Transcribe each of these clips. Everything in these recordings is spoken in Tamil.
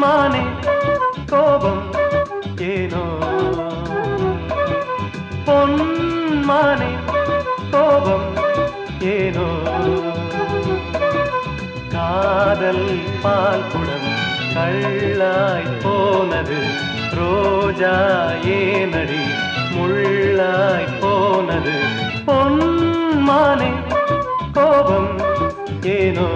மானே கோபம் ஏனோ? பொன் மானே கோபம் ஏனோ? காதல் பால் குடம் கள்ளாய் போனது ரோஜா ஏனடி முள்ளாய் போனது. பொன் மானே கோபம் ஏனோ?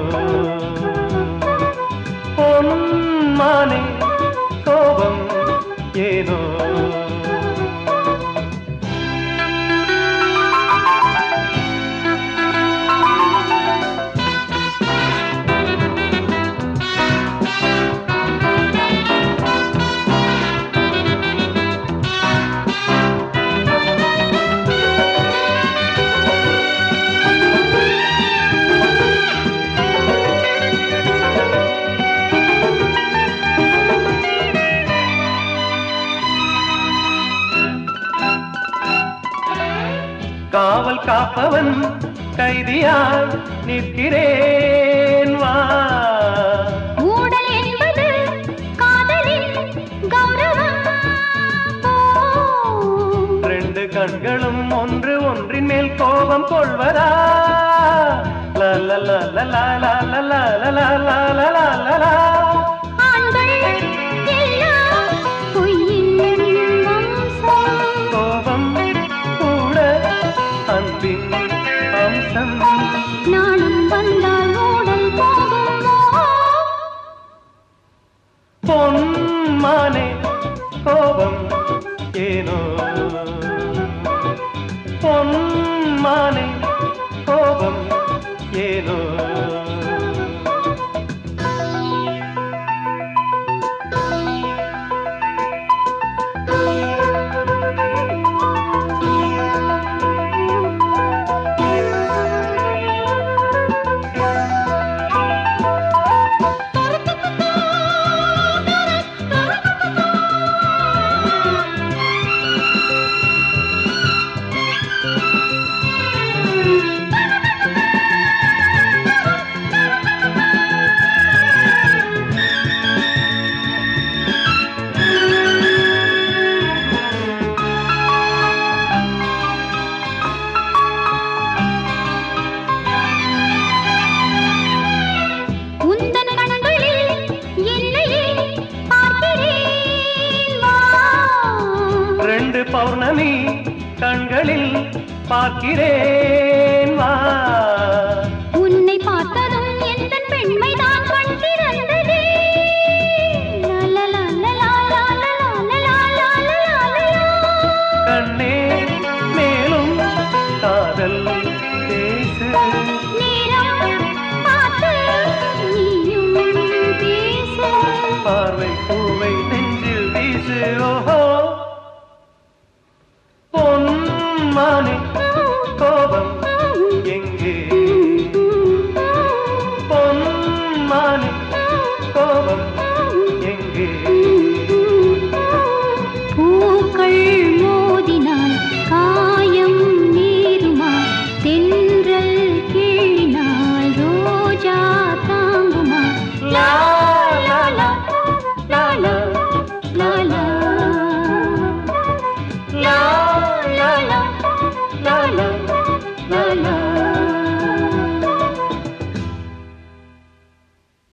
காப்பவன் கைதியாய் நிற்கிறேன் வா. ரெண்டு கண்களும் ஒன்று ஒன்றின் மேல் கோபம் கொள்வதா? லல லல கோபம் மானே கோபம் ஏனோ பௌர்ணமி கண்களில் பார்க்கிறேன் வா. உன்னை பார்த்ததும் எந்த பெண்மைதான் கண்கிறந்தது கண்ணே மேலும் பார்வை பூவை நெஞ்சில் வீசு. ஓஹோ.